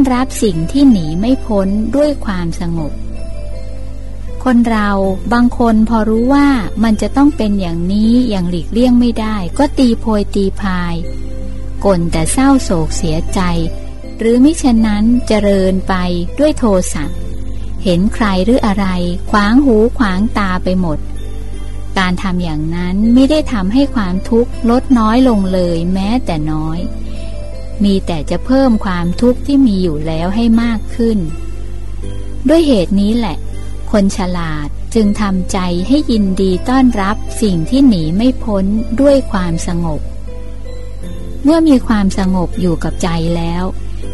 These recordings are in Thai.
อนรับสิ่งที่หนีไม่พ้นด้วยความสงบ คนเราบางคนพอรู้ว่ามันจะต้องเป็นอย่างนี้อย่างหลีกเลี่ยงไม่ได้ ก็ตีโพยตีพายก่นแต่เศร้าโศกเสียใจ หรือมิฉะนั้นเจริญไปด้วยโทสะเห็นใครหรืออะไร ขวางหูขวางตาไปหมด การทำอย่างนั้นไม่ได้ทำให้ความทุกข์ลดน้อยลงเลยแม้แต่น้อย มีแต่จะเพิ่มความทุกข์ที่มีอยู่แล้วให้มากขึ้น ด้วยเหตุนี้แหละ คนฉลาดจึงทำใจให้ยินดีต้อนรับสิ่งที่หนีไม่พ้นด้วยความสงบ เมื่อมีความสงบอยู่กับใจแล้ว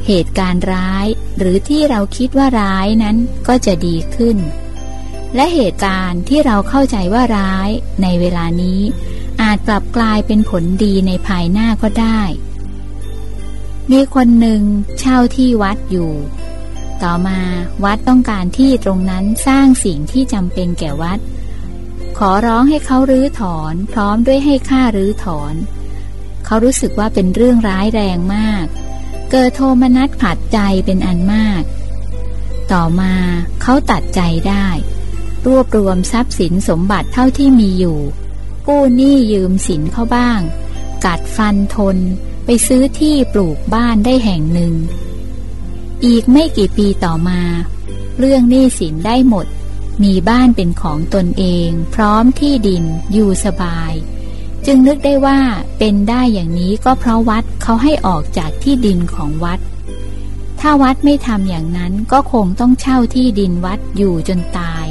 เหตุการณ์ร้ายหรือที่เราคิดว่าร้ายนั้นก็จะดีขึ้น และเหตุการณ์ที่เราเข้าใจว่าร้ายในเวลานี้ อาจกลับกลายเป็นผลดีในภายหน้าก็ได้ มีคนหนึ่งเช่าที่วัดอยู่ ต่อมาวัดต้องการที่ตรงนั้นสร้างสิ่งที่จำเป็นแก่วัด ขอร้องให้เขารื้อถอนพร้อมด้วยให้ค่ารื้อถอน เขารู้สึกว่าเป็นเรื่องร้ายแรงมาก เกิดโทมนัสผัดใจเป็นอันมาก ต่อมาเขาตัดใจได้ รวบรวมทรัพย์สินสมบัติเท่าที่มีอยู่ กู้หนี้ยืมสินเข้าบ้าง กัดฟันทน ไปซื้อที่ปลูกบ้านได้แห่งหนึ่ง อีกไม่กี่ปีต่อมา เรื่องหนี้สินได้หมด มีบ้านเป็นของตนเอง พร้อมที่ดินอยู่สบาย จึงนึกได้ว่าเป็นได้อย่างนี้ก็เพราะวัดเขาให้ออกจากที่ดินของวัด ถ้าวัดไม่ทำอย่างนั้นก็คงต้องเช่าที่ดินวัดอยู่จนตาย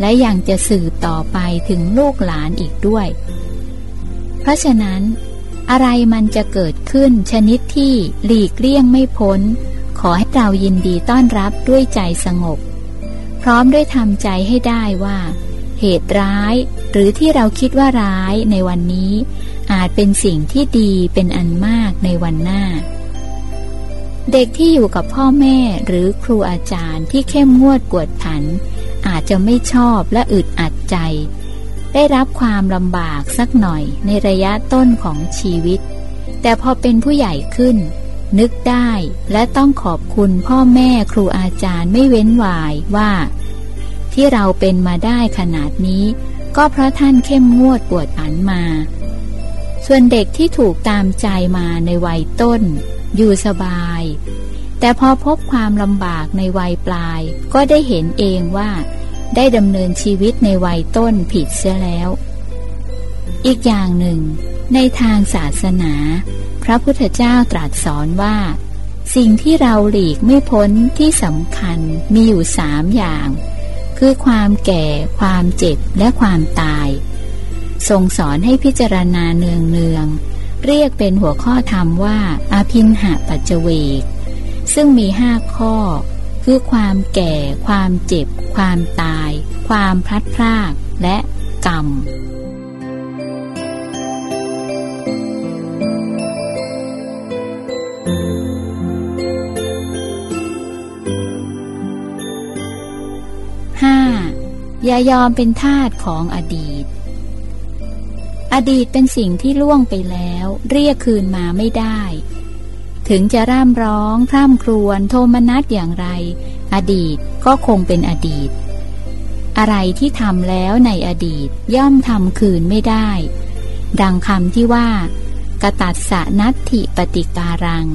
และยังจะสืบต่อไปถึงลูกหลานอีกด้วย เพราะฉะนั้น อะไรมันจะเกิดขึ้นชนิดที่หลีกเลี่ยงไม่พ้น ขอให้เรายินดีต้อนรับด้วยใจสงบ พร้อมด้วยทำใจให้ได้ว่า เหตุร้าย หรือที่เราคิดว่าร้ายในวันนี้ อาจเป็นสิ่งที่ดีเป็นอันมากในวันหน้า เด็กที่อยู่กับพ่อแม่หรือครูอาจารย์ที่เข้มงวดกวดขัน อาจจะไม่ชอบและอึดอัดใจ ได้รับความลำบากสักหน่อยในระยะต้นของชีวิต แต่พอเป็นผู้ใหญ่ขึ้น นึกได้และต้องขอบคุณพ่อแม่ครูอาจารย์ไม่เว้นวายว่า ที่เราเป็นมาได้ขนาดนี้ ก็เพราะท่านเข้มงวดปวดอันมา ส่วนเด็กที่ถูกตามใจมาในวัยต้น อยู่สบาย แต่พอพบความลำบากในวัยปลาย ก็ได้เห็นเองว่า ได้ดำเนินชีวิตในวัยต้นผิดเสียแล้ว อีกอย่างหนึ่ง ในทางศาสนา พระพุทธเจ้าตรัสสอนว่า สิ่งที่เราหลีกไม่พ้นที่สำคัญมีอยู่สามอย่าง คือความแก่ ความเจ็บและความตาย ทรงสอนให้พิจารณาเนืองเนืองเรียกเป็นหัวข้อธรรมว่าอาพินหาปัจเจเวก ซึ่งมีห้าข้อ คือความแก่ ความเจ็บ ความตาย ความพลัดพราก และกรรมอย่ายอมเป็นทาสของอดีต อดีตเป็นสิ่งที่ล่วงไปแล้ว เรียกคืนมาไม่ได้ ถึงจะร่ำร้องพร่ำครวญโทมนัสอย่างไร อดีตก็คงเป็นอดีต อะไรที่ทำแล้วในอดีตย่อมทำคืนไม่ได้ ดังคำที่ว่ากตัดสนัตถิปฏิการัง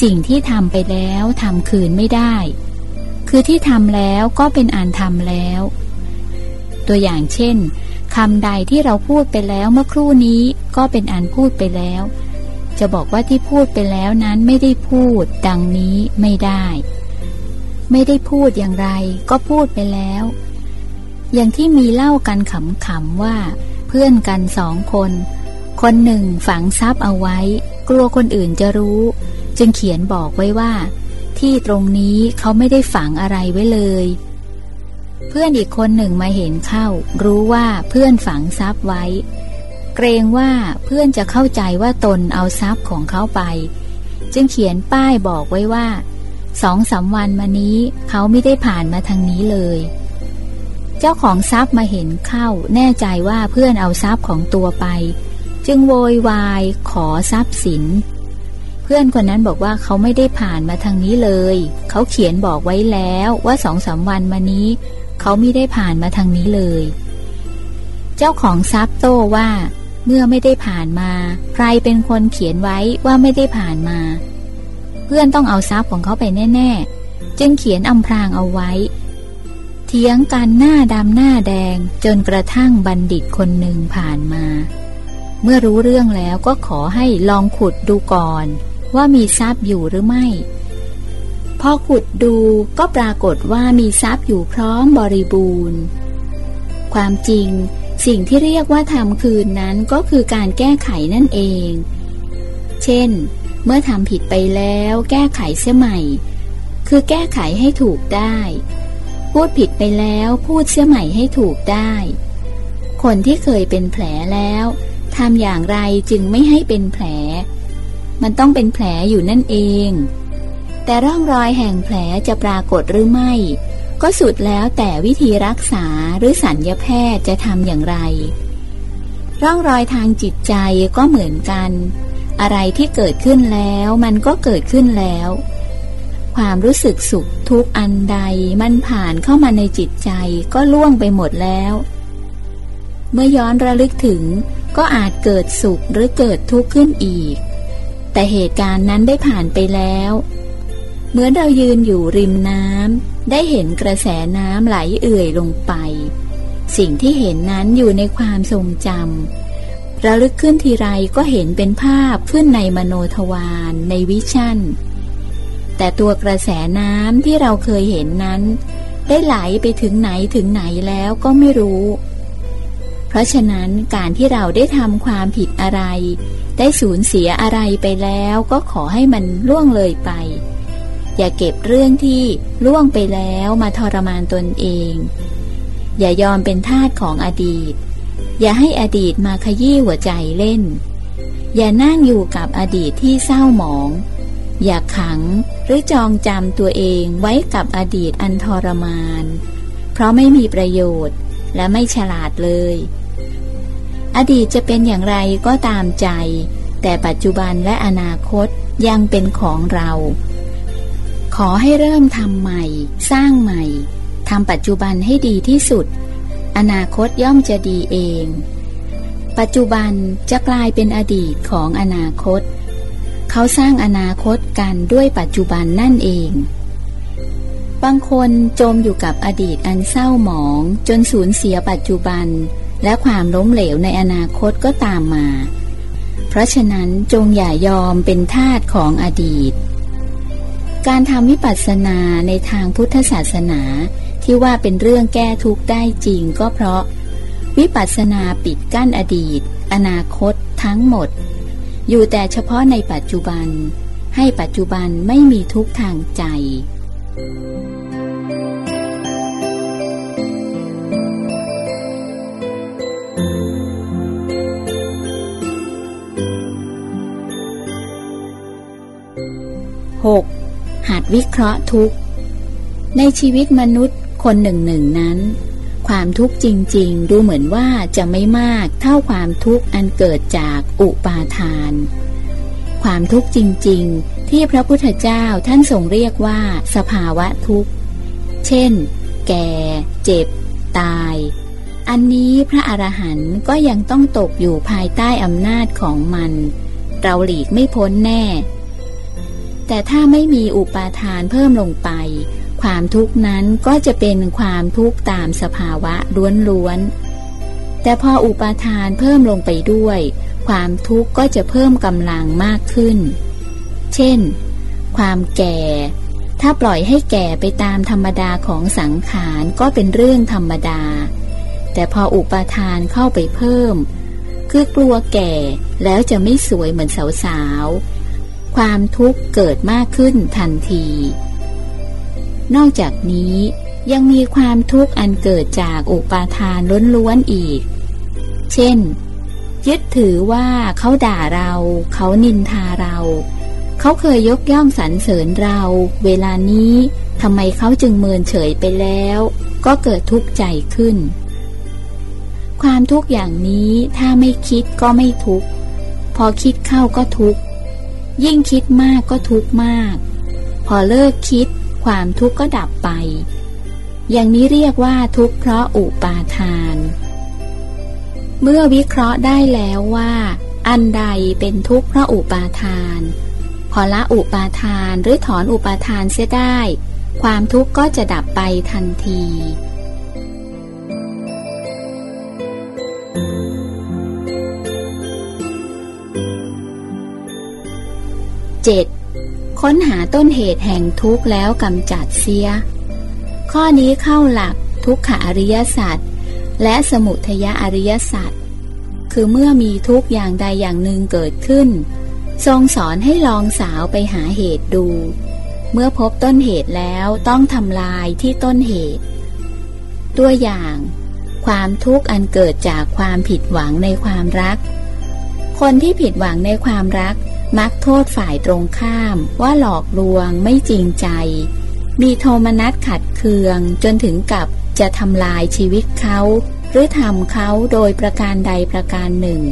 สิ่งที่ทำไปแล้วทำคืนไม่ได้ คือที่ทำแล้วก็เป็นอันทำแล้ว ตัวอย่างเช่นคำใดที่เราพูดไปแล้วเมื่อครู่นี้ก็เป็นอันพูดไปแล้ว จะบอกว่าที่พูดไปแล้วนั้นไม่ได้พูด ดังนี้ไม่ได้ ไม่ได้พูดอย่างไร ก็พูดไปแล้ว อย่างที่มีเล่ากันขำๆว่า เพื่อนกันสองคน คนหนึ่งฝังทรัพย์เอาไว้ กลัวคนอื่นจะรู้ จึงเขียนบอกไว้ว่า ที่ตรงนี้เขาไม่ได้ฝังอะไรไว้เลย เพื่อนอีกคนหนึ่งมาเห็นเข้า รู้ว่าเพื่อนฝังทรัพย์ไว้ เกรงว่าเพื่อนจะเข้าใจว่าตนเอาทรัพย์ของเขาไป จึงเขียนป้ายบอกไว้ว่าสองสาวันมานี้เขาไม่ได้ผ่านมาทางนี้เลย เจ้าของทรัพย์มาเห็นเข้าแน่ใจว่าเพื่อนเอาทรัพย์ของตัวไป จึงโวยวายขอทรัพย์สิน เพื่อนคนนั้นบอกว่าเขาไม่ได้ผ่านมาทางนี้เลย เขาเขียนบอกไว้แล้วว่าสองสาวันมานี้ เขาไม่ได้ผ่านมาทางนี้เลย เจ้าของทรัพย์โต้ว่า เมื่อไม่ได้ผ่านมา ใครเป็นคนเขียนไว้ว่าไม่ได้ผ่านมา เพื่อนต้องเอาทรัพย์ของเขาไปแน่ ๆ จึงเขียนอำพรางเอาไว้ เถียงกันหน้าดำหน้าแดงจนกระทั่งบัณฑิตคนหนึ่งผ่านมา เมื่อรู้เรื่องแล้วก็ขอให้ลองขุดดูก่อน ว่ามีทรัพย์อยู่หรือไม่พอขุดดูก็ปรากฏว่ามีทรัพย์อยู่พร้อมบริบูรณ์ ความจริง สิ่งที่เรียกว่าทำคืนนั้นก็คือการแก้ไขนั่นเอง เช่น เมื่อทำผิดไปแล้วแก้ไขเสียใหม่ คือแก้ไขให้ถูกได้ พูดผิดไปแล้วพูดเสียใหม่ให้ถูกได้ คนที่เคยเป็นแผลแล้วทำอย่างไรจึงไม่ให้เป็นแผล มันต้องเป็นแผลอยู่นั่นเอง แต่ร่องรอยแห่งแผลจะปรากฏหรือไม่ ก็สุดแล้วแต่วิธีรักษาหรือสัญญาแพทย์จะทำอย่างไร ร่องรอยทางจิตใจก็เหมือนกัน อะไรที่เกิดขึ้นแล้วมันก็เกิดขึ้นแล้ว ความรู้สึกสุขทุกอันใดมันผ่านเข้ามาในจิตใจก็ล่วงไปหมดแล้ว เมื่อย้อนระลึกถึงก็อาจเกิดสุขหรือเกิดทุกข์ขึ้นอีก แต่เหตุการณ์นั้นได้ผ่านไปแล้ว เหมือนเรายืนอยู่ริมน้ำ ได้เห็นกระแสน้ำไหลเอื่อยลงไป สิ่งที่เห็นนั้นอยู่ในความทรงจำระลึกขึ้นทีไรก็เห็นเป็นภาพขึ้นในมโนทวารในวิชั่น แต่ตัวกระแสน้ำที่เราเคยเห็นนั้น ได้ไหลไปถึงไหนถึงไหนแล้วก็ไม่รู้ เพราะฉะนั้นการที่เราได้ทำความผิดอะไร ได้สูญเสียอะไรไปแล้วก็ขอให้มันล่วงเลยไป อย่าเก็บเรื่องที่ล่วงไปแล้วมาทรมานตนเอง อย่ายอมเป็นทาสของอดีต อย่าให้อดีตมาขยี้หัวใจเล่น อย่านั่งอยู่กับอดีตที่เศร้าหมอง อย่าขังหรือจองจำตัวเองไว้กับอดีตอันทรมาน เพราะไม่มีประโยชน์และไม่ฉลาดเลย อดีตจะเป็นอย่างไรก็ตามใจ แต่ปัจจุบันและอนาคตยังเป็นของเรา ขอให้เริ่มทำใหม่ สร้างใหม่ทำปัจจุบันให้ดีที่สุด อนาคตย่อมจะดีเอง ปัจจุบันจะกลายเป็นอดีตของอนาคต เขาสร้างอนาคตกันด้วยปัจจุบันนั่นเอง บางคนจมอยู่กับอดีตอันเศร้าหมองจนสูญเสียปัจจุบัน และความล้มเหลวในอนาคตก็ตามมา เพราะฉะนั้นจงอย่ายอมเป็นทาสของอดีต การทำวิปัสสนาในทางพุทธศาสนาที่ว่าเป็นเรื่องแก้ทุกข์ได้จริงก็เพราะ วิปัสสนาปิดกั้นอดีต อนาคตทั้งหมด อยู่แต่เฉพาะในปัจจุบัน ให้ปัจจุบันไม่มีทุกข์ทางใจ 6. ดวิเคราะห์ทุกข์ ในชีวิตมนุษย์คนหนึ่งหนึ่งนั้น ความทุกข์จริง ๆ ดูเหมือนว่าจะไม่มากเท่าความทุกข์อันเกิดจากอุปาทาน ความทุกข์จริง ๆ ที่พระพุทธเจ้าท่านทรงเรียกว่าสภาวะทุกข์ เช่น แก่ เจ็บ ตาย อันนี้พระอรหันต์ก็ยังต้องตกอยู่ภายใต้อำนาจของมัน เราหลีกไม่พ้นแน่ แต่ถ้าไม่มีอุปาทานเพิ่มลงไป ความทุกข์นั้นก็จะเป็นความทุกข์ตามสภาวะล้วนๆ แต่พออุปาทานเพิ่มลงไปด้วย ความทุกข์ก็จะเพิ่มกำลังมากขึ้น เช่น ความแก่ ถ้าปล่อยให้แก่ไปตามธรรมดาของสังขารก็เป็นเรื่องธรรมดา แต่พออุปาทานเข้าไปเพิ่ม คือกลัวแก่แล้วจะไม่สวยเหมือนสาว ความทุกข์เกิดมากขึ้นทันที นอกจากนี้ยังมีความทุกข์อันเกิดจากอุปาทานล้วนๆอีก เช่น ยึดถือว่าเขาด่าเรา เขานินทาเรา เขาเคยยกย่องสรรเสริญเรา เวลานี้ทำไมเขาจึงเมินเฉยไปแล้ว ก็เกิดทุกข์ใจขึ้น ความทุกข์อย่างนี้ถ้าไม่คิดก็ไม่ทุกข์ พอคิดเข้าก็ทุกข์ ยิ่งคิดมากก็ทุกข์มาก พอเลิกคิด ความทุกข์ก็ดับไป อย่างนี้เรียกว่าทุกข์เพราะอุปาทาน เมื่อวิเคราะห์ได้แล้วว่า อันใดเป็นทุกข์เพราะอุปาทาน พอละอุปาทานหรือถอนอุปาทานเสียได้ ความทุกข์ก็จะดับไปทันที 7. ค้นหาต้นเหตุแห่งทุกข์แล้วกำจัดเสีย ข้อนี้เข้าหลักทุกขอริยสัจและสมุทยอริยสัจคือเมื่อมีทุกอย่างใดอย่างหนึ่งเกิดขึ้น ทรงสอนให้ลองสาวไปหาเหตุดู เมื่อพบต้นเหตุแล้วต้องทำลายที่ต้นเหตุ ตัวอย่าง ความทุกข์อันเกิดจากความผิดหวังในความรัก คนที่ผิดหวังในความรัก มักโทษฝ่ายตรงข้ามว่าหลอกลวงไม่จริงใจ มีโทมนัสขัดเคืองจนถึงกับจะทำลายชีวิตเขา หรือทำเขาโดยประการใดประการหนึ่ง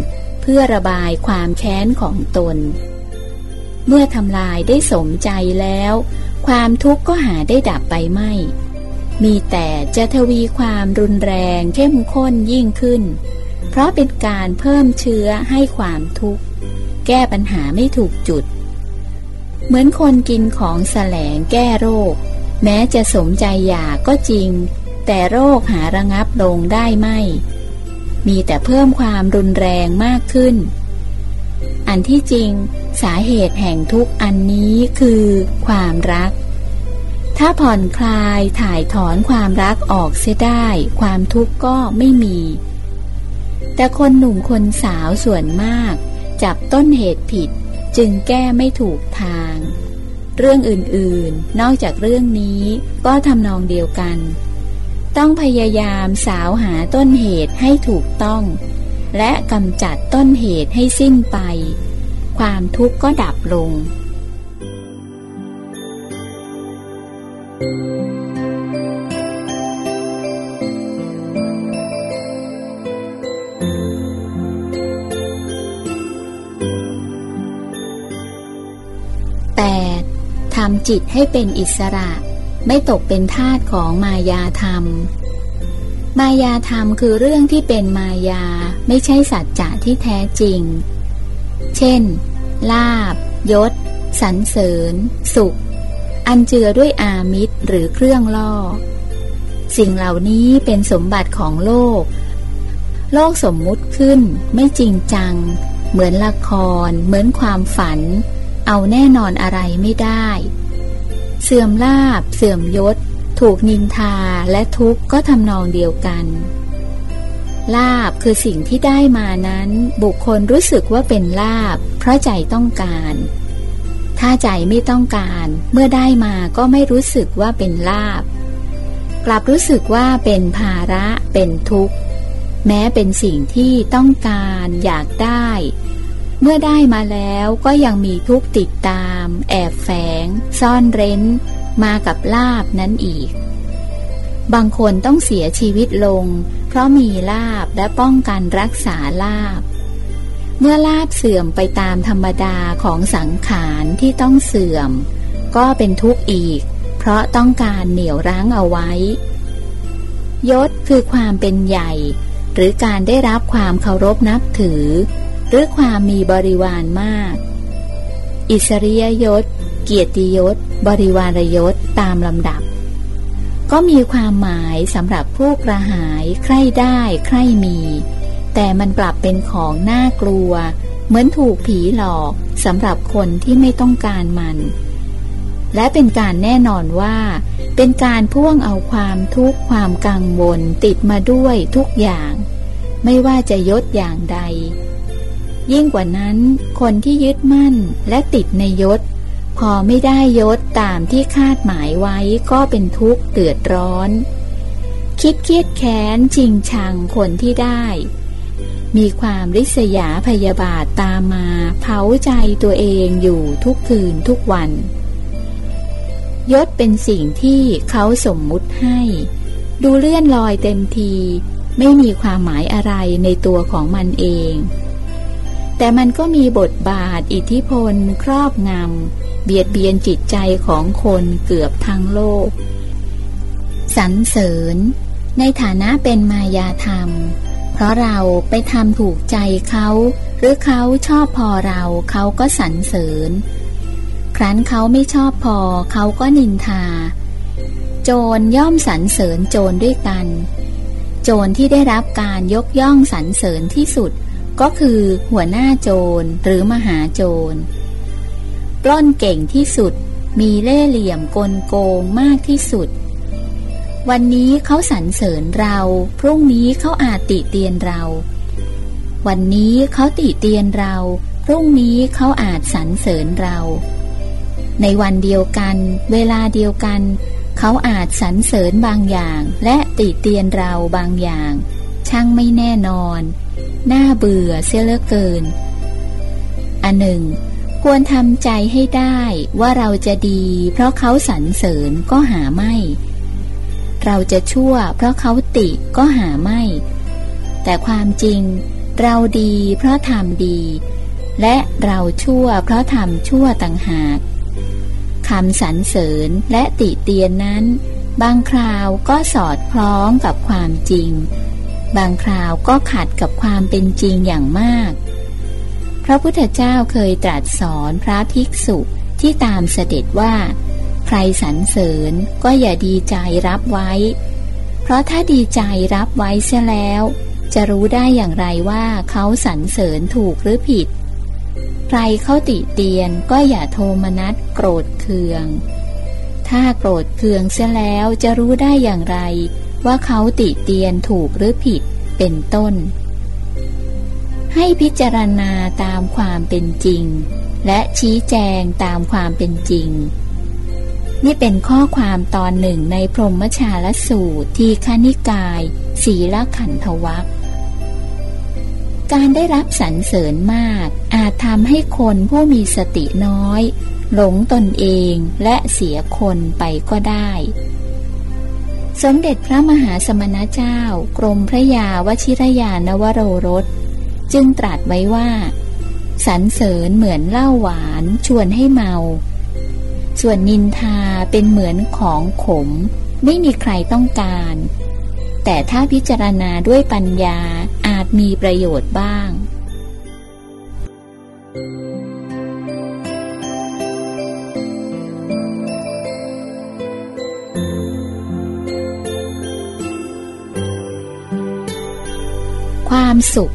เพื่อระบายความแค้นของตน เมื่อทำลายได้สมใจแล้ว ความทุกข์ก็หาได้ดับไปไม่ มีแต่จะทวีความรุนแรงเข้มข้นยิ่งขึ้น เพราะเป็นการเพิ่มเชื้อให้ความทุกข์ แก้ปัญหาไม่ถูกจุด เหมือนคนกินของแสลงแก้โรค แม้จะสมใจอยากก็จริง แต่โรคหาระงับลงได้ไม่ มีแต่เพิ่มความรุนแรงมากขึ้น อันที่จริง สาเหตุแห่งทุกอันนี้คือความรัก ถ้าผ่อนคลายถ่ายถอนความรักออกเสียได้ ความทุกข์ก็ไม่มีแต่คนหนุ่มคนสาวส่วนมาก จับต้นเหตุผิด จึงแก้ไม่ถูกทาง เรื่องอื่นๆ นอกจากเรื่องนี้ก็ทำนองเดียวกัน ต้องพยายามสาวหาต้นเหตุให้ถูกต้อง และกำจัดต้นเหตุให้สิ้นไป ความทุกข์ก็ดับลง 8. ทำจิตให้เป็นอิสระ ไม่ตกเป็นทาสของมายาธรรม มายาธรรมคือเรื่องที่เป็นมายาไม่ใช่สัจจะที่แท้จริง เช่น ลาบ ยศ สรรเสริญ สุข อันเจือด้วยอามิตรหรือเครื่องล่อ สิ่งเหล่านี้เป็นสมบัติของโลก โลกสมมุติขึ้นไม่จริงจัง เหมือนละคร เหมือนความฝันเอาแน่นอนอะไรไม่ได้ เสื่อมลาบ เสื่อมยศ ถูกนินทาและทุกข์ก็ทำนองเดียวกัน ลาบคือสิ่งที่ได้มานั้น บุคคลรู้สึกว่าเป็นลาบ เพราะใจต้องการ ถ้าใจไม่ต้องการ เมื่อได้มาก็ไม่รู้สึกว่าเป็นลาบ กลับรู้สึกว่าเป็นภาระ เป็นทุกข์ แม้เป็นสิ่งที่ต้องการ อยากได้ เมื่อได้มาแล้วก็ยังมีทุกติดตาม แอบแฝง ซ่อนเร้น มากับลาบนั้นอีก บางคนต้องเสียชีวิตลง เพราะมีลาบและป้องกันรักษาลาบ เมื่อลาบเสื่อมไปตามธรรมดาของสังขารที่ต้องเสื่อม ก็เป็นทุกข์อีก เพราะต้องการเหนี่ยวรั้งเอาไว้ ยศคือความเป็นใหญ่ หรือการได้รับความเคารพนับถือ หรือความมีบริวารมาก อิสริยยศ เกียรติยศ บริวารยศตามลำดับ ก็มีความหมายสำหรับผู้กระหายใคร่ได้ใคร่มี แต่มันกลับเป็นของน่ากลัว เหมือนถูกผีหลอกสำหรับคนที่ไม่ต้องการมัน และเป็นการแน่นอนว่า เป็นการพ่วงเอาความทุกข์ความกังวลติดมาด้วยทุกอย่าง ไม่ว่าจะยศอย่างใด ยิ่งกว่านั้น คนที่ยึดมั่นและติดในยศ พอไม่ได้ยศตามที่คาดหมายไว้ก็เป็นทุกข์เดือดร้อน คิดเครียดแค้นชิงชังคนที่ได้ มีความริษยาพยาบาทตามมาเผาใจตัวเองอยู่ทุกคืนทุกวัน ยศเป็นสิ่งที่เขาสมมุติให้ ดูเลื่อนลอยเต็มที ไม่มีความหมายอะไรในตัวของมันเอง แต่มันก็มีบทบาทอิทธิพล ครอบงำเบียดเบียนจิตใจของคนเกือบทั้งโลกสรรเสริญ ในฐานะเป็นมายาธรรม เพราะเราไปทำถูกใจเขา หรือเขาชอบพอเราเขาก็สรรเสริญ ครั้นเขาไม่ชอบพอเขาก็นินทา โจรย่อมสรรเสริญโจรด้วยกัน โจรที่ได้รับการยกย่องสรรเสริญที่สุด ก็คือหัวหน้าโจรหรือมหาโจร ปล้นเก่งที่สุด มีเล่เหลี่ยมกลโกงมากที่สุด วันนี้เขาสรรเสริญเรา พรุ่งนี้เขาอาจติเตียนเรา วันนี้เขาติเตียนเรา พรุ่งนี้เขาอาจสรรเสริญเรา ในวันเดียวกัน เวลาเดียวกัน เขาอาจสรรเสริญบางอย่าง และติเตียนเราบางอย่าง ช่างไม่แน่นอน น่าเบื่อเสียเลือเกิน อันหนึ่ง ควรทำใจให้ได้ว่าเราจะดี เพราะเขาสรรเสริญก็หาไม่ เราจะชั่ว เพราะเขาติก็หาไม่ แต่ความจริง เราดีเพราะทำดี และเราชั่วเพราะทำชั่วต่างหากคำสรรเสริญและติเตียนนั้น บางคราวก็สอดคล้องกับความจริง บางคราวก็ขัดกับความเป็นจริงอย่างมาก พระพุทธเจ้าเคยตรัสสอนพระภิกษุที่ตามเสด็จว่า ใครสรรเสริญก็อย่าดีใจรับไว้ เพราะถ้าดีใจรับไว้เสียแล้ว จะรู้ได้อย่างไรว่าเขาสรรเสริญถูกหรือผิด ใครเขาติเตียนก็อย่าโทมนัสโกรธเคือง ถ้าโกรธเคืองเสียแล้วจะรู้ได้อย่างไร ว่าเขาติเตียนถูกหรือผิดเป็นต้น ให้พิจารณาตามความเป็นจริง และชี้แจงตามความเป็นจริง นี่เป็นข้อความตอนหนึ่งในพรหมชาลสูตรที่คณิกายศีลขันธวัคการได้รับสรรเสริญมาก อาจทำให้คนผู้มีสติน้อย หลงตนเองและเสียคนไปก็ได้ สมเด็จพระมหาสมณเจ้า กรมพระยาวชิรยานวโรรส จึงตรัสไว้ว่า สรรเสริญเหมือนเหล้าหวานชวนให้เมา ส่วนนินทาเป็นเหมือนของขม ไม่มีใครต้องการ แต่ถ้าพิจารณาด้วยปัญญาอาจมีประโยชน์บ้าง สุข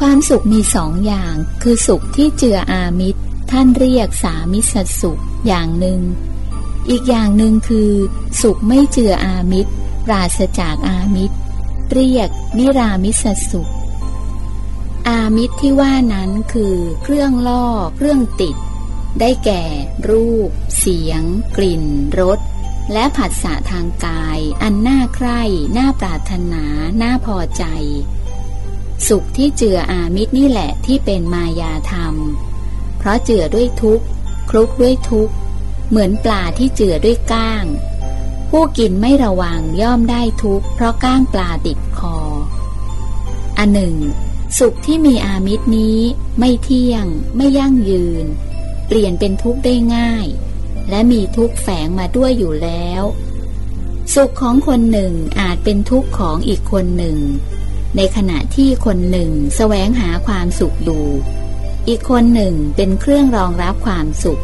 ความสุขมีสองอย่าง คือสุขที่เจืออามิตร ท่านเรียกสามิสสุขอย่างหนึ่ง อีกอย่างหนึ่งคือ สุขไม่เจืออามิตร ปราศจากอามิตร เรียกนิรามิสสุข อามิตรที่ว่านั้นคือ เครื่องล่อเครื่องติด ได้แก่ รูป เสียง กลิ่นรสและผัสสะทางกาย อันน่าใคร่ น่าปรารถนา น่าพอใจ สุขที่เจืออามิตรนี่แหละที่เป็นมายาธรรม เพราะเจือด้วยทุกข์คลุกด้วยทุกข์ เหมือนปลาที่เจือด้วยก้าง ผู้กินไม่ระวังย่อมได้ทุกข์เพราะก้างปลาติดคอ อันหนึ่ง สุขที่มีอามิตรนี้ไม่เที่ยง ไม่ยั่งยืน เปลี่ยนเป็นทุกข์ได้ง่าย และมีทุกข์แฝงมาด้วยอยู่แล้ว สุขของคนหนึ่งอาจเป็นทุกข์ของอีกคนหนึ่ง ในขณะที่คนหนึ่งแสวงหาความสุขอยู่ อีกคนหนึ่งเป็นเครื่องรองรับความสุข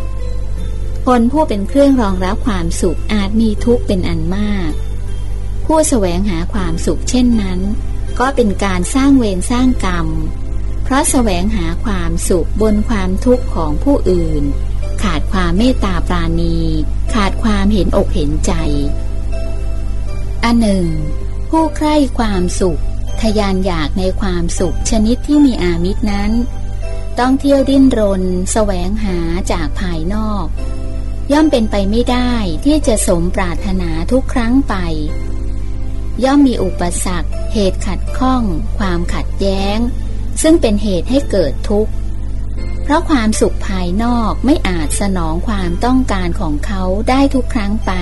คนผู้เป็นเครื่องรองรับความสุขอาจมีทุกข์เป็นอันมาก ผู้แสวงหาความสุขเช่นนั้น ก็เป็นการสร้างเวรสร้างกรรม เพราะแสวงหาความสุขบนความทุกข์ของผู้อื่น ขาดความเมตตาปราณี ขาดความเห็นอกเห็นใจ อันหนึ่ง ผู้ใคร่ความสุข ทยานอยากในความสุขชนิดที่มีอามิตรนั้น ต้องเที่ยวดิ้นรนแสวงหาจากภายนอก ย่อมเป็นไปไม่ได้ที่จะสมปรารถนาทุกครั้งไป ย่อมมีอุปสรรค เหตุขัดข้อง ความขัดแย้ง ซึ่งเป็นเหตุให้เกิดทุกข์ เพราะความสุขภายนอกไม่อาจสนองความต้องการของเขาได้ทุกครั้งไป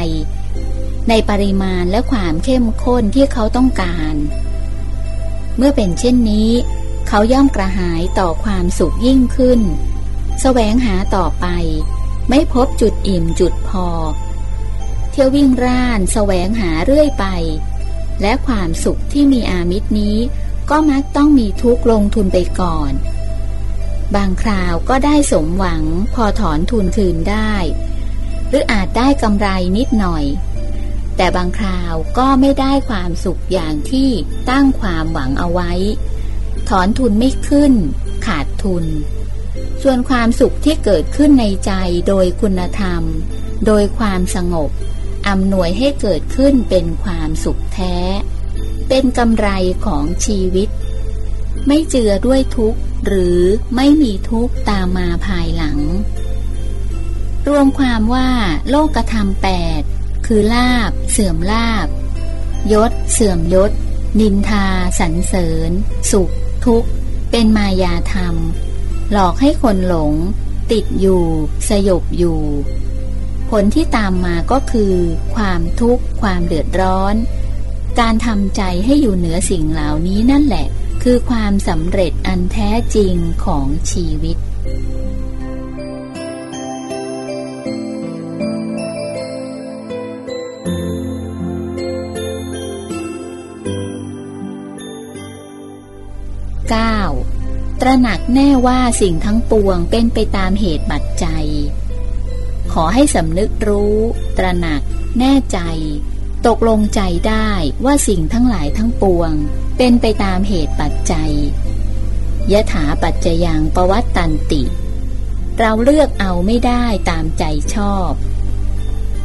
ในปริมาณและความเข้มข้นที่เขาต้องการ เมื่อเป็นเช่นนี้ เขาย่อมกระหายต่อความสุขยิ่งขึ้นแสวงหาต่อไป ไม่พบจุดอิ่มจุดพอ เที่ยววิ่งร่านแสวงหาเรื่อยไป และความสุขที่มีอามิตรนี้ ก็มักต้องมีทุกลงทุนไปก่อน บางคราวก็ได้สมหวังพอถอนทุนคืนได้ หรืออาจได้กำไรนิดหน่อย แต่บางคราวก็ไม่ได้ความสุขอย่างที่ตั้งความหวังเอาไว้ ถอนทุนไม่ขึ้น ขาดทุน ส่วนความสุขที่เกิดขึ้นในใจโดยคุณธรรม โดยความสงบอำนวยให้เกิดขึ้นเป็นความสุขแท้ เป็นกำไรของชีวิต ไม่เจือด้วยทุกข์หรือไม่มีทุกข์ตามมาภายหลัง รวมความว่าโลกธรรมแปด คือลาบ เสื่อมลาบ ยศ เสื่อมยศ นินทา สรรเสริญ สุข ทุกข์ เป็นมายาธรรม หลอกให้คนหลง ติดอยู่ สยบอยู่ ผลที่ตามมาก็คือ ความทุกข์ ความเดือดร้อน การทำใจให้อยู่เหนือสิ่งเหล่านี้นั่นแหละ คือความสำเร็จอันแท้จริงของชีวิต ตระหนักแน่ว่าสิ่งทั้งปวงเป็นไปตามเหตุปัจจัย ขอให้สำนึกรู้ ตระหนัก แน่ใจ ตกลงใจได้ว่าสิ่งทั้งหลายทั้งปวง เป็นไปตามเหตุปัจจัยยถาปัจจยังปวัตตันติ เราเลือกเอาไม่ได้ตามใจชอบ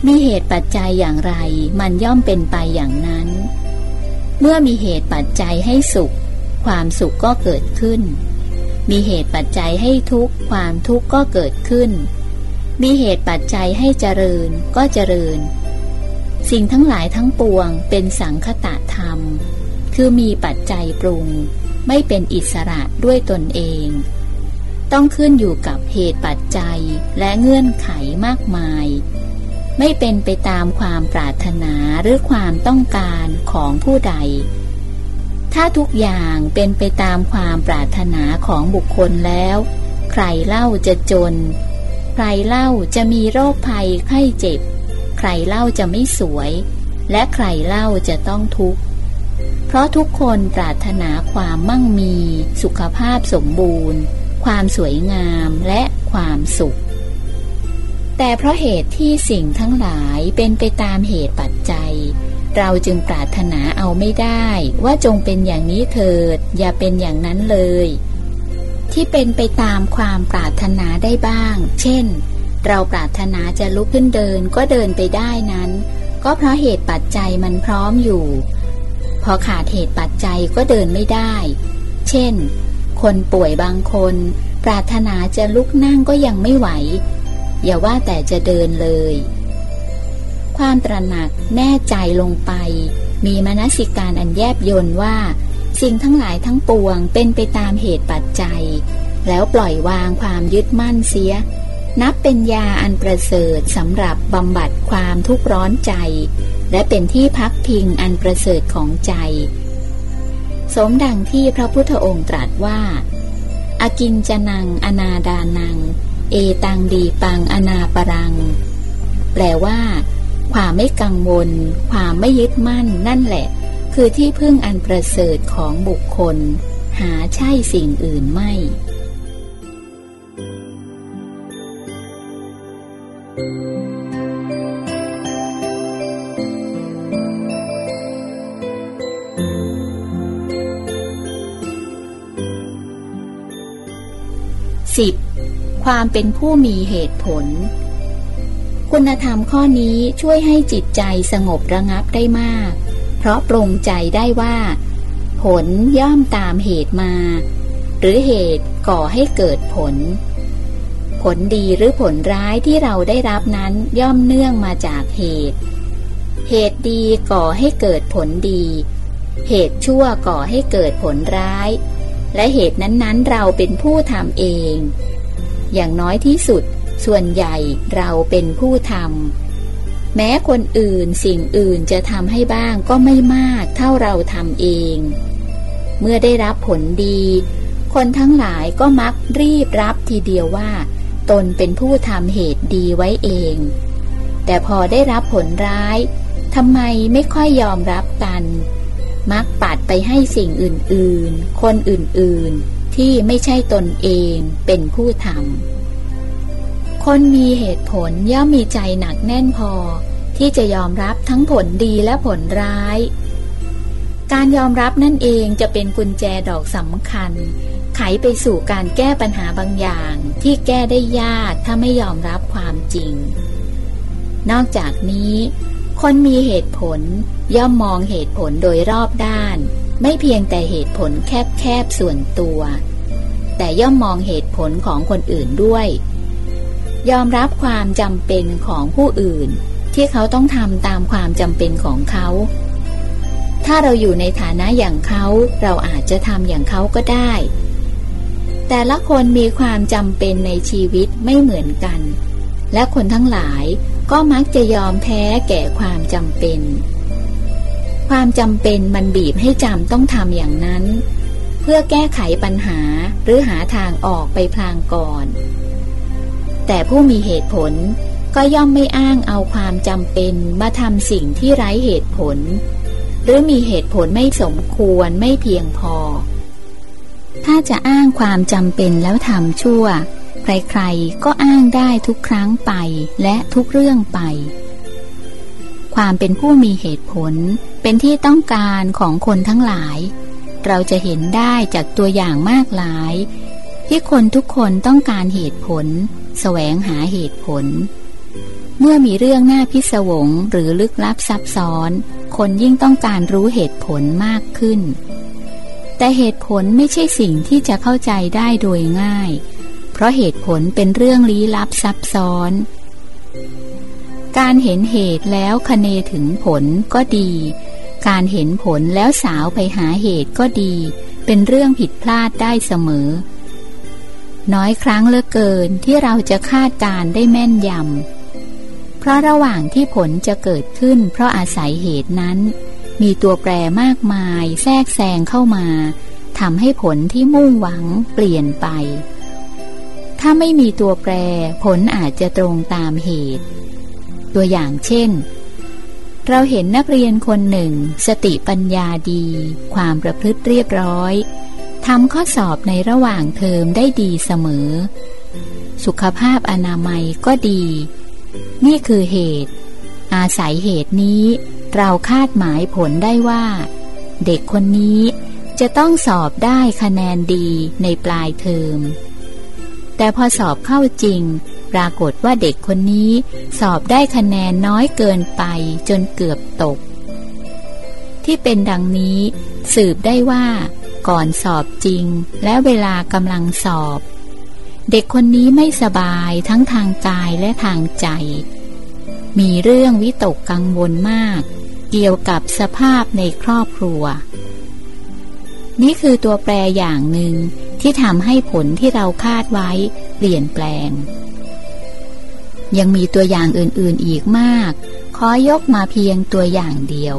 มีเหตุปัจจัยอย่างไร มันย่อมเป็นไปอย่างนั้น เมื่อมีเหตุปัจจัยให้สุข ความสุขก็เกิดขึ้น มีเหตุปัจจัยให้ทุกข์ความทุกข์ก็เกิดขึ้น มีเหตุปัจจัยให้เจริญก็เจริญ สิ่งทั้งหลายทั้งปวงเป็นสังคตะธรรม คือมีปัจจัยปรุง ไม่เป็นอิสระด้วยตนเอง ต้องขึ้นอยู่กับเหตุปัจจัยและเงื่อนไขมากมาย ไม่เป็นไปตามความปรารถนาหรือความต้องการของผู้ใด ถ้าทุกอย่างเป็นไปตามความปรารถนาของบุคคลแล้ว ใครเล่าจะจน ใครเล่าจะมีโรคภัยไข้เจ็บ ใครเล่าจะไม่สวย และใครเล่าจะต้องทุกข์ เพราะทุกคนปรารถนาความมั่งมี สุขภาพสมบูรณ์ ความสวยงามและความสุข แต่เพราะเหตุที่สิ่งทั้งหลายเป็นไปตามเหตุปัจจัย เราจึงปรารถนาเอาไม่ได้ ว่าจงเป็นอย่างนี้เถิด อย่าเป็นอย่างนั้นเลย ที่เป็นไปตามความปรารถนาได้บ้าง เช่น เราปรารถนาจะลุกขึ้นเดินก็เดินไปได้นั้น ก็เพราะเหตุปัจจัยมันพร้อมอยู่ พอขาดเหตุปัจจัยก็เดินไม่ได้ เช่น คนป่วยบางคน ปรารถนาจะลุกนั่งก็ยังไม่ไหว อย่าว่าแต่จะเดินเลย ความตระหนักแน่ใจลงไป มีมนสิการอันแยบยนว่า สิ่งทั้งหลายทั้งปวงเป็นไปตามเหตุปัจจัย แล้วปล่อยวางความยึดมั่นเสีย นับเป็นยาอันประเสริฐสำหรับบำบัดความทุกข์ร้อนใจ และเป็นที่พักพิงอันประเสริฐของใจ สมดังที่พระพุทธองค์ตรัสว่าอากินจนัง อนาดานัง เอตังดีปังอนาปรัง แปลว่า ความไม่กังวล ความไม่ยึดมั่นนั่นแหละ คือที่พึ่งอันประเสริฐของบุคคล หาใช่สิ่งอื่นไม่สิบความเป็นผู้มีเหตุผล คุณธรรมข้อนี้ช่วยให้จิตใจสงบระงับได้มาก เพราะปรงใจได้ว่า ผลย่อมตามเหตุมา หรือเหตุก่อให้เกิดผล ผลดีหรือผลร้ายที่เราได้รับนั้นย่อมเนื่องมาจากเหตุ เหตุดีก่อให้เกิดผลดี เหตุชั่วก่อให้เกิดผลร้าย และเหตุนั้นๆเราเป็นผู้ทำเอง อย่างน้อยที่สุด ส่วนใหญ่เราเป็นผู้ทำแม้คนอื่นสิ่งอื่นจะทำให้บ้างก็ไม่มากเท่าเราทำเอง เมื่อได้รับผลดี คนทั้งหลายก็มักรีบรับทีเดียวว่า ตนเป็นผู้ทำเหตุดีไว้เอง แต่พอได้รับผลร้ายทำไมไม่ค่อยยอมรับกัน มักปัดไปให้สิ่งอื่น ๆ คนอื่น ๆ ที่ไม่ใช่ตนเองเป็นผู้ทำ คนมีเหตุผลย่อมมีใจหนักแน่นพอ ที่จะยอมรับทั้งผลดีและผลร้าย การยอมรับนั่นเองจะเป็นกุญแจดอกสำคัญ ไขไปสู่การแก้ปัญหาบางอย่างที่แก้ได้ยากถ้าไม่ยอมรับความจริง นอกจากนี้ คนมีเหตุผลย่อมมองเหตุผลโดยรอบด้าน ไม่เพียงแต่เหตุผลแคบๆส่วนตัว แต่ย่อมมองเหตุผลของคนอื่นด้วย ยอมรับความจำเป็นของผู้อื่น ที่เขาต้องทำตามความจำเป็นของเขา ถ้าเราอยู่ในฐานะอย่างเขาเราอาจจะทำอย่างเขาก็ได้ แต่ละคนมีความจำเป็นในชีวิตไม่เหมือนกัน และคนทั้งหลายก็มักจะยอมแพ้แก่ความจำเป็น ความจำเป็นมันบีบให้จำต้องทำอย่างนั้น เพื่อแก้ไขปัญหาหรือหาทางออกไปพลางก่อน แต่ผู้มีเหตุผลก็ย่อมไม่อ้างเอาความจำเป็นมาทำสิ่งที่ไร้เหตุผล หรือมีเหตุผลไม่สมควรไม่เพียงพอ ถ้าจะอ้างความจำเป็นแล้วทำชั่ว ใครๆ ก็อ้างได้ทุกครั้งไปและทุกเรื่องไป ความเป็นผู้มีเหตุผลเป็นที่ต้องการของคนทั้งหลาย เราจะเห็นได้จากตัวอย่างมากหลาย ที่คนทุกคนต้องการเหตุผล แสวงหาเหตุผล เมื่อมีเรื่องหน่าพิศวงหรือลึกลับซับซ้อน คนยิ่งต้องการรู้เหตุผลมากขึ้น แต่เหตุผลไม่ใช่สิ่งที่จะเข้าใจได้โดยง่าย เพราะเหตุผลเป็นเรื่องลี้ลับซับซ้อน การเห็นเหตุแล้วคเนถึงผลก็ดี การเห็นผลแล้วสาวไปหาเหตุก็ดี เป็นเรื่องผิดพลาดได้เสมอ น้อยครั้งเหลือเกินที่เราจะคาดการได้แม่นยำ เพราะระหว่างที่ผลจะเกิดขึ้น เพราะอาศัยเหตุนั้น มีตัวแปรมากมาย แทรกแซงเข้ามาทำให้ผลที่มุ่งหวังเปลี่ยนไป ถ้าไม่มีตัวแปรผลอาจจะตรงตามเหตุ ตัวอย่างเช่น เราเห็นนักเรียนคนหนึ่ง สติปัญญาดี ความประพฤติเรียบร้อย ทำข้อสอบในระหว่างเทอมได้ดีเสมอ สุขภาพอนามัยก็ดี นี่คือเหตุ อาศัยเหตุนี้เราคาดหมายผลได้ว่า เด็กคนนี้จะต้องสอบได้คะแนนดีในปลายเทอม แต่พอสอบเข้าจริง ปรากฏว่าเด็กคนนี้สอบได้คะแนนน้อยเกินไปจนเกือบตก ที่เป็นดังนี้สืบได้ว่า ก่อนสอบจริง และเวลากำลังสอบ เด็กคนนี้ไม่สบายทั้งทางกายและทางใจ มีเรื่องวิตกกังวลมาก เกี่ยวกับสภาพในครอบครัว นี่คือตัวแปรอย่างหนึ่งที่ทำให้ผลที่เราคาดไว้เปลี่ยนแปลง ยังมีตัวอย่างอื่นๆอีกมาก ขอยกมาเพียงตัวอย่างเดียว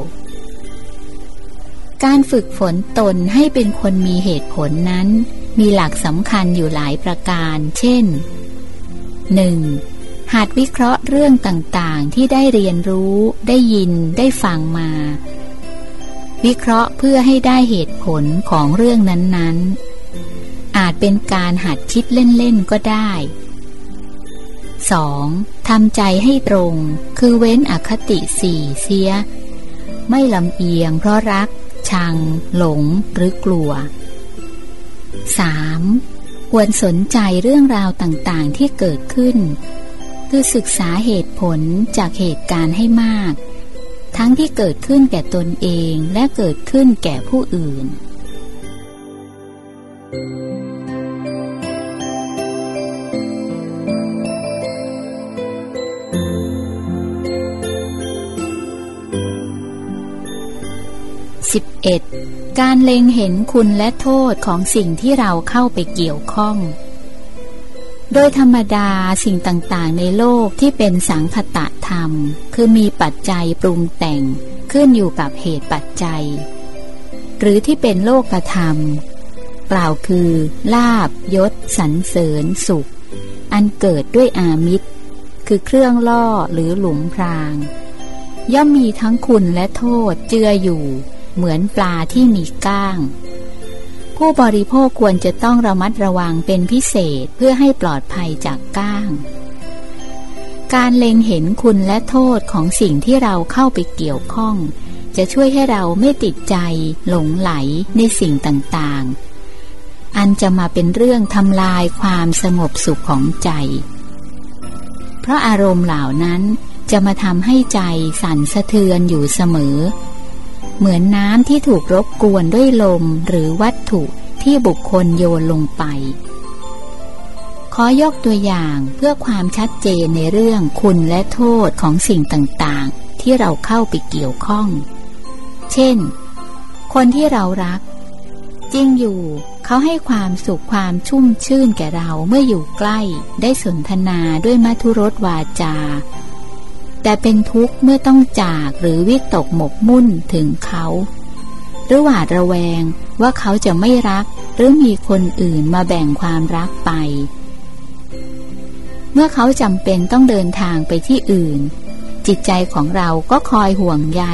การฝึกฝนตนให้เป็นคนมีเหตุผลนั้น มีหลักสำคัญอยู่หลายประการ เช่น 1. หัดวิเคราะห์เรื่องต่างๆ ที่ได้เรียนรู้ ได้ยิน ได้ฟังมา วิเคราะห์เพื่อให้ได้เหตุผลของเรื่องนั้นๆ อาจเป็นการหัดคิดเล่น ๆ ก็ได้ 2. ทำใจให้ตรง คือเว้นอคติสี่เสีย ไม่ลำเอียงเพราะรัก ชัง หลงหรือกลัว 3. ควรสนใจเรื่องราวต่างๆที่เกิดขึ้น คือศึกษาเหตุผลจากเหตุการณ์ให้มาก ทั้งที่เกิดขึ้นแก่ตนเองและเกิดขึ้นแก่ผู้อื่น 11. การเล็งเห็นคุณและโทษของสิ่งที่เราเข้าไปเกี่ยวข้อง โดยธรรมดาสิ่งต่างๆ ในโลกที่เป็นสังคตะธรรม คือมีปัจจัยปรุงแต่งขึ้นอยู่กับเหตุปัจจัย หรือที่เป็นโลกธรรม กล่าวคือ ลาบยศสรรเสริญสุข อันเกิดด้วยอามิตร คือเครื่องล่อหรือหลุมพรางย่อมมีทั้งคุณและโทษเจืออยู่ เหมือนปลาที่มีก้าง ผู้บริโภคควรจะต้องระมัดระวังเป็นพิเศษเพื่อให้ปลอดภัยจากก้าง การเล็งเห็นคุณและโทษของสิ่งที่เราเข้าไปเกี่ยวข้อง จะช่วยให้เราไม่ติดใจหลงไหลในสิ่งต่างๆ อันจะมาเป็นเรื่องทำลายความสงบสุขของใจ เพราะอารมณ์เหล่านั้นจะมาทำให้ใจสั่นสะเทือนอยู่เสมอ เหมือนน้ำที่ถูกรบกวนด้วยลมหรือวัตถุที่บุคคลโยนลงไป ขอยกตัวอย่างเพื่อความชัดเจนในเรื่องคุณและโทษของสิ่งต่างๆ ที่เราเข้าไปเกี่ยวข้อง เช่น คนที่เรารัก จริงอยู่เขาให้ความสุขความชุ่มชื่นแก่เราเมื่ออยู่ใกล้ได้สนทนาด้วยมัทุรสวาจา แต่เป็นทุกข์เมื่อต้องจากหรือวิตกหมกมุ่นถึงเขา หรือหวาดระแวงว่าเขาจะไม่รัก หรือมีคนอื่นมาแบ่งความรักไป เมื่อเขาจำเป็นต้องเดินทางไปที่อื่น จิตใจของเราก็คอยห่วงใย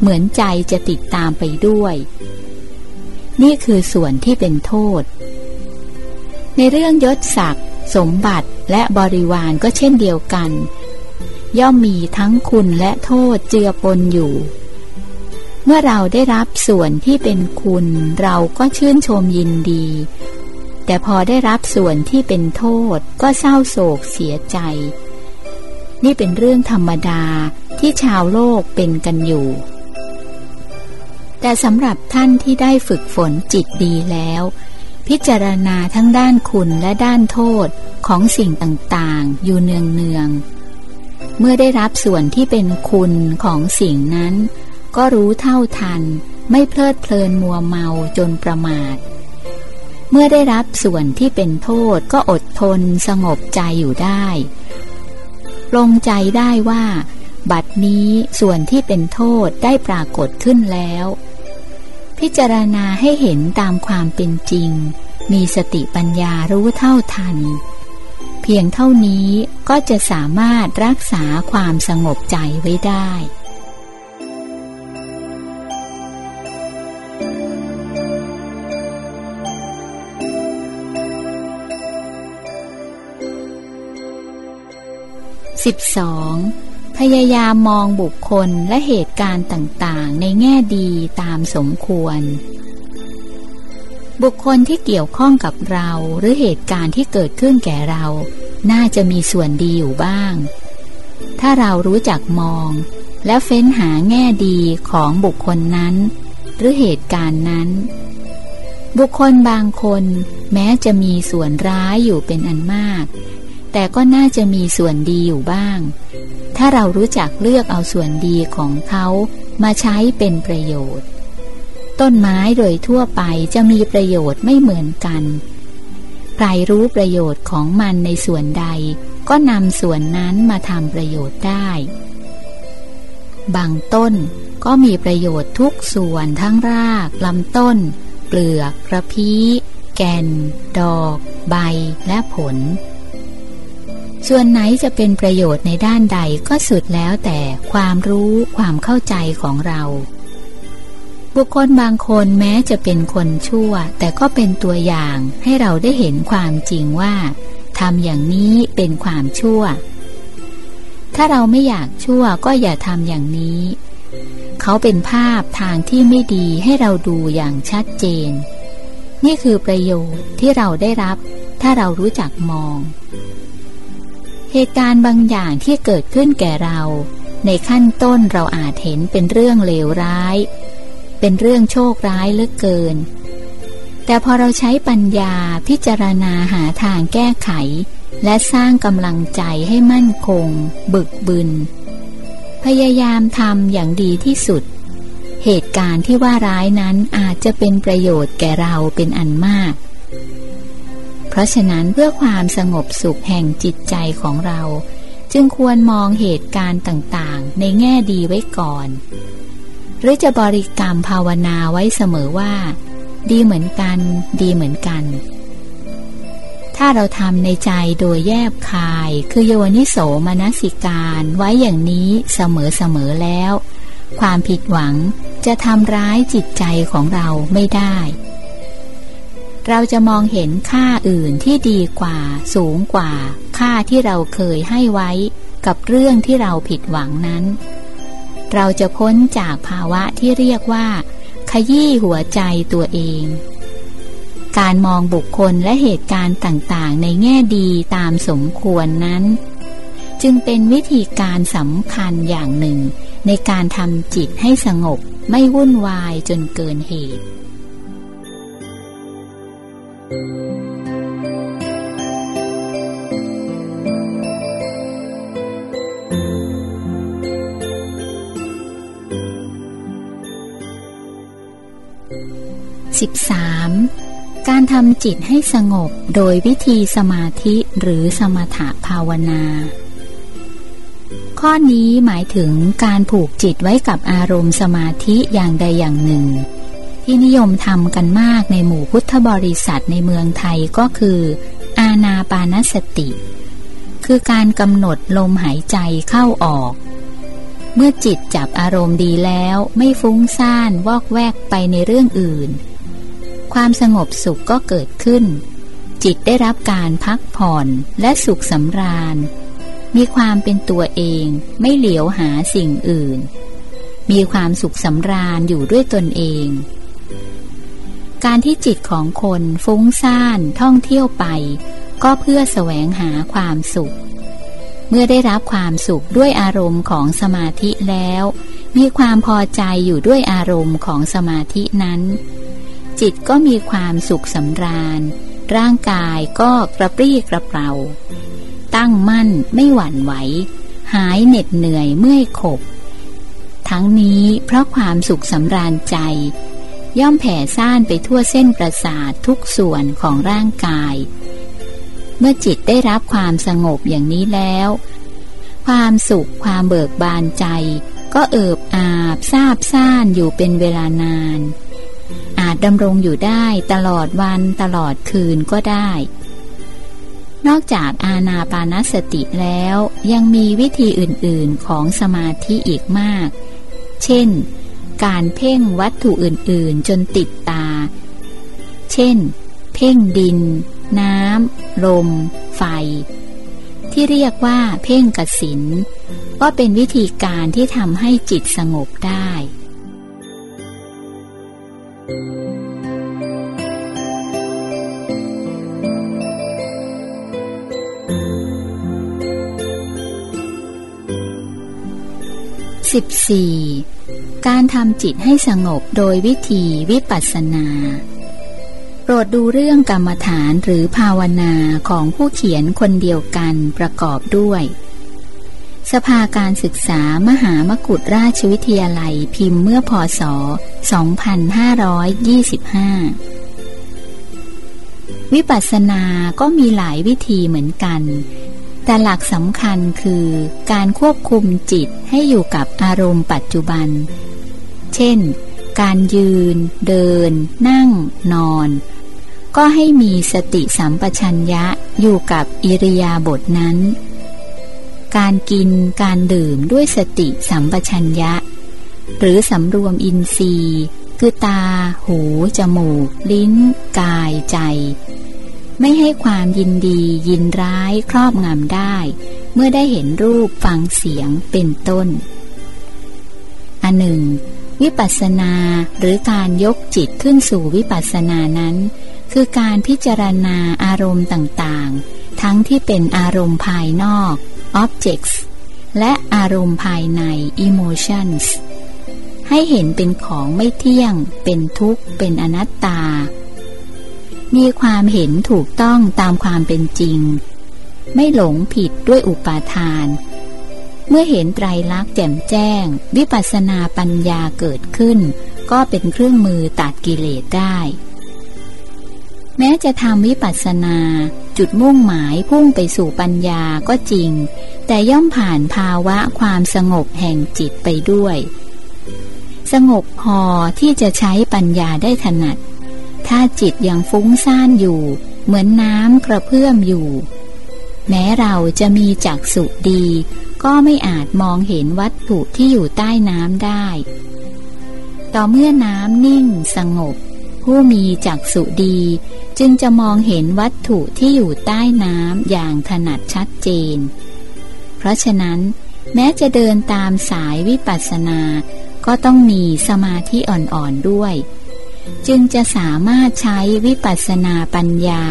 เหมือนใจจะติดตามไปด้วย นี่คือส่วนที่เป็นโทษ ในเรื่องยศศักดิ์สมบัติและบริวารก็เช่นเดียวกัน ย่อมมีทั้งคุณและโทษเจือปนอยู่ เมื่อเราได้รับส่วนที่เป็นคุณเราก็ชื่นชมยินดี แต่พอได้รับส่วนที่เป็นโทษก็เศร้าโศกเสียใจ นี่เป็นเรื่องธรรมดาที่ชาวโลกเป็นกันอยู่ แต่สำหรับท่านที่ได้ฝึกฝนจิตดีแล้ว พิจารณาทั้งด้านคุณและด้านโทษของสิ่งต่างๆ อยู่เนืองๆ เมื่อได้รับส่วนที่เป็นคุณของสิ่งนั้น ก็รู้เท่าทัน ไม่เพลิดเพลินมัวเมาจนประมาท เมื่อได้รับส่วนที่เป็นโทษก็อดทนสงบใจอยู่ได้ลงใจได้ว่า บัดนี้ส่วนที่เป็นโทษได้ปรากฏขึ้นแล้ว พิจารณาให้เห็นตามความเป็นจริง มีสติปัญญารู้เท่าทัน เพียงเท่านี้ก็จะสามารถรักษาความสงบใจไว้ได้สิบสองพยายามมองบุคคลและเหตุการณ์ต่างๆ ในแง่ดีตามสมควร บุคคลที่เกี่ยวข้องกับเราหรือเหตุการณ์ที่เกิดขึ้นแก่เรา น่าจะมีส่วนดีอยู่บ้าง ถ้าเรารู้จักมอง และเฟ้นหาแง่ดีของบุคคลนั้น หรือเหตุการณ์นั้น บุคคลบางคนแม้จะมีส่วนร้ายอยู่เป็นอันมาก แต่ก็น่าจะมีส่วนดีอยู่บ้าง ถ้าเรารู้จักเลือกเอาส่วนดีของเขามาใช้เป็นประโยชน์ ต้นไม้โดยทั่วไปจะมีประโยชน์ไม่เหมือนกัน ใครรู้ประโยชน์ของมันในส่วนใด ก็นำส่วนนั้นมาทำประโยชน์ได้ บางต้นก็มีประโยชน์ทุกส่วนทั้งรากลำต้น เปลือกกระพี้ แก่น ดอก ใบและผล ส่วนไหนจะเป็นประโยชน์ในด้านใดก็สุดแล้วแต่ความรู้ความเข้าใจของเรา บุคคลบางคนแม้จะเป็นคนชั่ว แต่ก็เป็นตัวอย่างให้เราได้เห็นความจริงว่าทำอย่างนี้เป็นความชั่ว ถ้าเราไม่อยากชั่วก็อย่าทำอย่างนี้ เขาเป็นภาพทางที่ไม่ดีให้เราดูอย่างชัดเจน นี่คือประโยชน์ที่เราได้รับ ถ้าเรารู้จักมอง เหตุการณ์บางอย่างที่เกิดขึ้นแก่เรา ในขั้นต้นเราอาจเห็นเป็นเรื่องเลวร้าย เป็นเรื่องโชคร้ายเหลือเกิน แต่พอเราใช้ปัญญาพิจารณาหาทางแก้ไข และสร้างกำลังใจให้มั่นคง บึกบึน พยายามทำอย่างดีที่สุด เหตุการณ์ที่ว่าร้ายนั้นอาจจะเป็นประโยชน์แก่เราเป็นอันมาก เพราะฉะนั้นเพื่อความสงบสุขแห่งจิตใจของเรา จึงควรมองเหตุการณ์ต่างๆ ในแง่ดีไว้ก่อน หรือจะบริกรรมภาวนาไว้เสมอว่า ดีเหมือนกัน ดีเหมือนกัน ถ้าเราทำในใจโดยแยบคาย คือโยนิโสมนสิการไว้อย่างนี้เสมอๆแล้ว ความผิดหวังจะทำร้ายจิตใจของเราไม่ได้ เราจะมองเห็นค่าอื่นที่ดีกว่า สูงกว่า ค่าที่เราเคยให้ไว้ กับเรื่องที่เราผิดหวังนั้น เราจะพ้นจากภาวะที่เรียกว่า ขยี้หัวใจตัวเอง การมองบุคคลและเหตุการณ์ต่างๆ ในแง่ดีตามสมควรนั้น จึงเป็นวิธีการสำคัญอย่างหนึ่ง ในการทำจิตให้สงบไม่วุ่นวายจนเกินเหตุ 13. การทำจิตให้สงบโดยวิธีสมาธิหรือสมถภาวนา ข้อนี้หมายถึงการผูกจิตไว้กับอารมณ์สมาธิอย่างใดอย่างหนึ่ง ที่นิยมทำกันมากในหมู่พุทธบริษัทในเมืองไทยก็คือ อาณาปานสติ คือการกำหนดลมหายใจเข้าออกเมื่อจิตจับอารมณ์ดีแล้วไม่ฟุ้งซ่านวอกแวกไปในเรื่องอื่น ความสงบสุขก็เกิดขึ้น จิตได้รับการพักผ่อนและสุขสำราญ มีความเป็นตัวเองไม่เหลียวหาสิ่งอื่น มีความสุขสำราญอยู่ด้วยตนเอง การที่จิตของคนฟุ้งซ่านท่องเที่ยวไป ก็เพื่อแสวงหาความสุข เมื่อได้รับความสุขด้วยอารมณ์ของสมาธิแล้ว มีความพอใจอยู่ด้วยอารมณ์ของสมาธินั้น จิตก็มีความสุขสำราญ ร่างกายก็กระปรี้กระเปร่า ตั้งมั่นไม่หวั่นไหว หายเหน็ดเหนื่อยเมื่อยขบ ทั้งนี้เพราะความสุขสำราญใจ ย่อมแผ่ซ่านไปทั่วเส้นประสาททุกส่วนของร่างกาย เมื่อจิตได้รับความสงบอย่างนี้แล้ว ความสุขความเบิกบานใจ ก็เอิบอาบซาบซ่านอยู่เป็นเวลานานอา จดำรงอยู่ได้ตลอดวันตลอดคืนก็ได้ นอกจากอาณาปานสติแล้วยังมีวิธีอื่นๆของสมาธิอีกมาก เช่น การเพ่งวัตถุอื่นๆจนติดตา เช่น เพ่งดิน น้ำ ลม ไฟ ที่เรียกว่าเพ่งกสินก็เป็นวิธีการที่ทำให้จิตสงบได้ 14. การทำจิตให้สงบโดยวิธีวิปัสสนา โปรดดูเรื่องกรรมฐานหรือภาวนาของผู้เขียนคนเดียวกันประกอบด้วย สภาการศึกษามหามกุฏราชวิทยาลัยพิมพ์เมื่อพศ 2525 วิปัสสนาก็มีหลายวิธีเหมือนกัน แต่หลักสำคัญคือการควบคุมจิตให้อยู่กับอารมณ์ปัจจุบัน เช่น การยืน เดิน นั่ง นอน ก็ให้มีสติสัมปชัญญะอยู่กับอิริยาบถนั้น การกินการดื่มด้วยสติสัมปชัญญะ หรือสำรวมอินทรีย์ คือตา หู จมูก ลิ้น กายใจ ไม่ให้ความยินดียินร้ายครอบงำได้ เมื่อได้เห็นรูปฟังเสียงเป็นต้น อันหนึ่ง วิปัสสนาหรือการยกจิตขึ้นสู่วิปัสสนานั้น คือการพิจารณาอารมณ์ต่างๆ ทั้งที่เป็นอารมณ์ภายนอก objects และอารมณ์ภายใน emotions ให้เห็นเป็นของไม่เที่ยง เป็นทุกข์ เป็นอนัตตา มีความเห็นถูกต้องตามความเป็นจริง ไม่หลงผิดด้วยอุปาทาน เมื่อเห็นไตรลักษณ์แจ่มแจ้ง วิปัสสนาปัญญาเกิดขึ้น ก็เป็นเครื่องมือตัดกิเลสได้ แม้จะทำวิปัสสนา จุดมุ่งหมายพุ่งไปสู่ปัญญาก็จริง แต่ย่อมผ่านภาวะความสงบแห่งจิตไปด้วย สงบพอที่จะใช้ปัญญาได้ถนัด ถ้าจิตยังฟุ้งซ่านอยู่ เหมือนน้ำกระเพื่อมอยู่ แม้เราจะมีจักษุดี ก็ไม่อาจมองเห็นวัตถุที่อยู่ใต้น้ำได้ ต่อเมื่อน้ำนิ่งสงบ ผู้มีจักษุดี จึงจะมองเห็นวัตถุที่อยู่ใต้น้ำอย่างถนัดชัดเจน เพราะฉะนั้น แม้จะเดินตามสายวิปัสสนา ก็ต้องมีสมาธิอ่อนๆด้วย จึงจะสามารถใช้วิปัสสนาปัญญา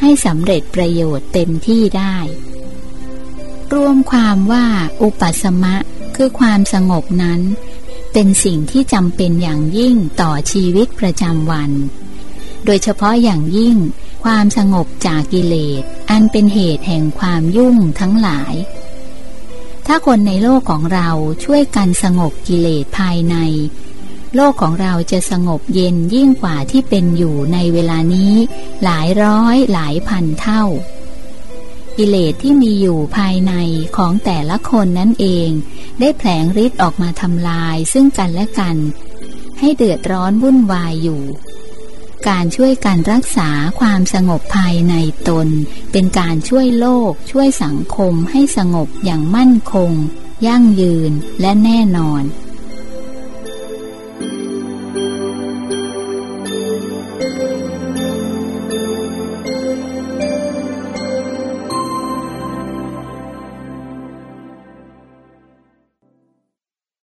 ให้สำเร็จประโยชน์เต็มที่ได้ รวมความว่าอุปสมะคือความสงบนั้น เป็นสิ่งที่จำเป็นอย่างยิ่งต่อชีวิตประจำวัน โดยเฉพาะอย่างยิ่ง ความสงบจากกิเลส อันเป็นเหตุแห่งความยุ่งทั้งหลาย ถ้าคนในโลกของเราช่วยกันสงบกิเลสภายใน โลกของเราจะสงบเย็นยิ่งกว่าที่เป็นอยู่ในเวลานี้ หลายร้อยหลายพันเท่า กิเลสที่มีอยู่ภายในของแต่ละคนนั่นเอง ได้แผลงฤทธิ์ออกมาทำลายซึ่งกันและกัน ให้เดือดร้อนวุ่นวายอยู่ การช่วยกันรักษาความสงบภายในตน เป็นการช่วยโลกช่วยสังคมให้สงบอย่างมั่นคง ยั่งยืนและแน่นอน